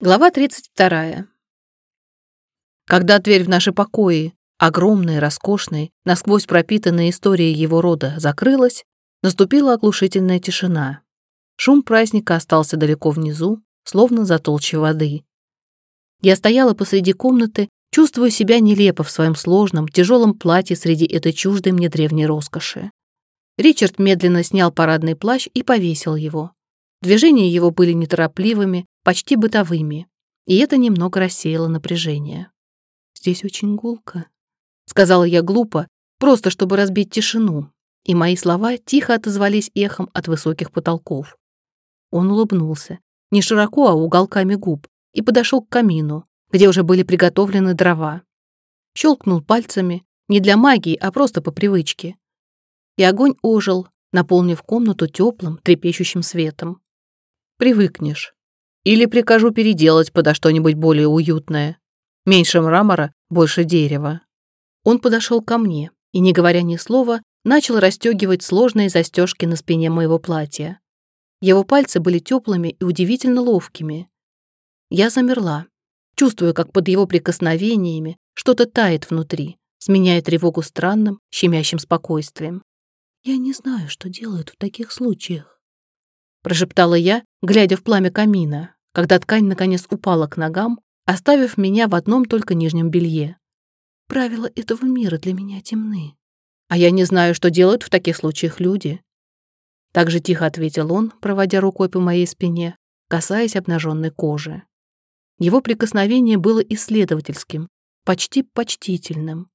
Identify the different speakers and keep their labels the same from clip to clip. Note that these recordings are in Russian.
Speaker 1: Глава 32. Когда дверь в наши покои, огромная, роскошная, насквозь пропитанная историей его рода, закрылась, наступила оглушительная тишина. Шум праздника остался далеко внизу, словно за толще воды. Я стояла посреди комнаты, чувствуя себя нелепо в своем сложном, тяжелом платье среди этой чуждой мне древней роскоши. Ричард медленно снял парадный плащ и повесил его. Движения его были неторопливыми, почти бытовыми, и это немного рассеяло напряжение. «Здесь очень гулко», — сказала я глупо, просто чтобы разбить тишину, и мои слова тихо отозвались эхом от высоких потолков. Он улыбнулся, не широко, а уголками губ, и подошел к камину, где уже были приготовлены дрова. Щелкнул пальцами, не для магии, а просто по привычке. И огонь ожил, наполнив комнату теплым, трепещущим светом. «Привыкнешь», или прикажу переделать подо что-нибудь более уютное. Меньше мрамора, больше дерева. Он подошел ко мне и, не говоря ни слова, начал расстегивать сложные застежки на спине моего платья. Его пальцы были теплыми и удивительно ловкими. Я замерла, чувствуя, как под его прикосновениями что-то тает внутри, сменяя тревогу странным, щемящим спокойствием. «Я не знаю, что делают в таких случаях», прошептала я, глядя в пламя камина когда ткань наконец упала к ногам, оставив меня в одном только нижнем белье. Правила этого мира для меня темны. А я не знаю, что делают в таких случаях люди. Так же тихо ответил он, проводя рукой по моей спине, касаясь обнаженной кожи. Его прикосновение было исследовательским, почти почтительным.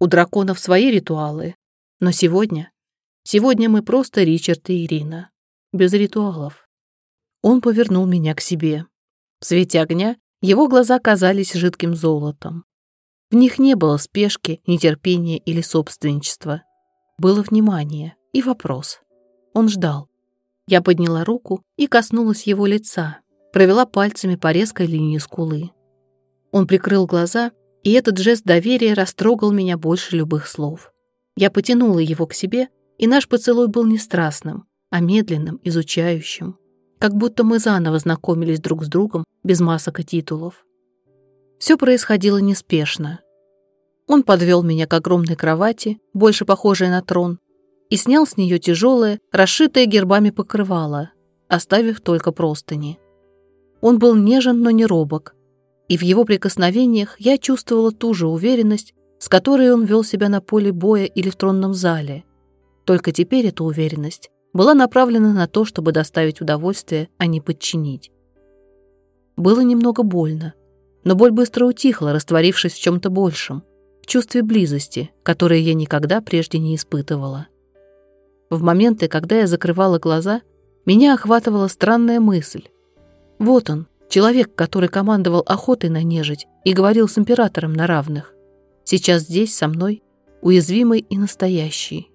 Speaker 1: У драконов свои ритуалы, но сегодня... Сегодня мы просто Ричард и Ирина. Без ритуалов. Он повернул меня к себе. В свете огня его глаза казались жидким золотом. В них не было спешки, нетерпения или собственничества. Было внимание и вопрос. Он ждал. Я подняла руку и коснулась его лица, провела пальцами по резкой линии скулы. Он прикрыл глаза, и этот жест доверия растрогал меня больше любых слов. Я потянула его к себе, и наш поцелуй был не страстным, а медленным, изучающим как будто мы заново знакомились друг с другом без масок и титулов. Все происходило неспешно. Он подвел меня к огромной кровати, больше похожей на трон, и снял с нее тяжелое, расшитое гербами покрывало, оставив только простыни. Он был нежен, но не робок, и в его прикосновениях я чувствовала ту же уверенность, с которой он вел себя на поле боя или в тронном зале. Только теперь эта уверенность была направлена на то, чтобы доставить удовольствие, а не подчинить. Было немного больно, но боль быстро утихла, растворившись в чем-то большем, в чувстве близости, которое я никогда прежде не испытывала. В моменты, когда я закрывала глаза, меня охватывала странная мысль. Вот он, человек, который командовал охотой на нежить и говорил с императором на равных. Сейчас здесь, со мной, уязвимый и настоящий.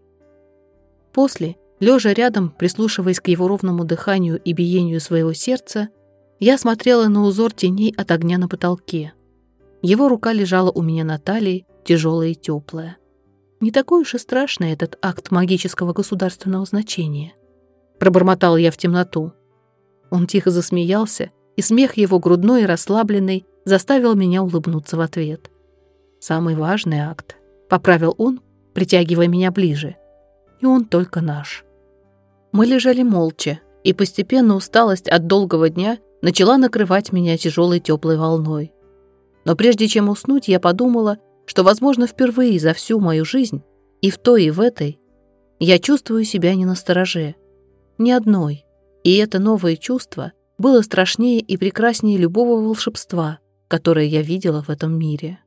Speaker 1: После Лежа рядом, прислушиваясь к его ровному дыханию и биению своего сердца, я смотрела на узор теней от огня на потолке. Его рука лежала у меня на талии, тяжелая и теплая. Не такой уж и страшный этот акт магического государственного значения. Пробормотал я в темноту. Он тихо засмеялся, и смех его грудной и расслабленный заставил меня улыбнуться в ответ. «Самый важный акт», — поправил он, притягивая меня ближе. «И он только наш». Мы лежали молча, и постепенно усталость от долгого дня начала накрывать меня тяжелой теплой волной. Но прежде чем уснуть, я подумала, что, возможно, впервые за всю мою жизнь, и в той, и в этой, я чувствую себя не на стороже, ни одной. И это новое чувство было страшнее и прекраснее любого волшебства, которое я видела в этом мире.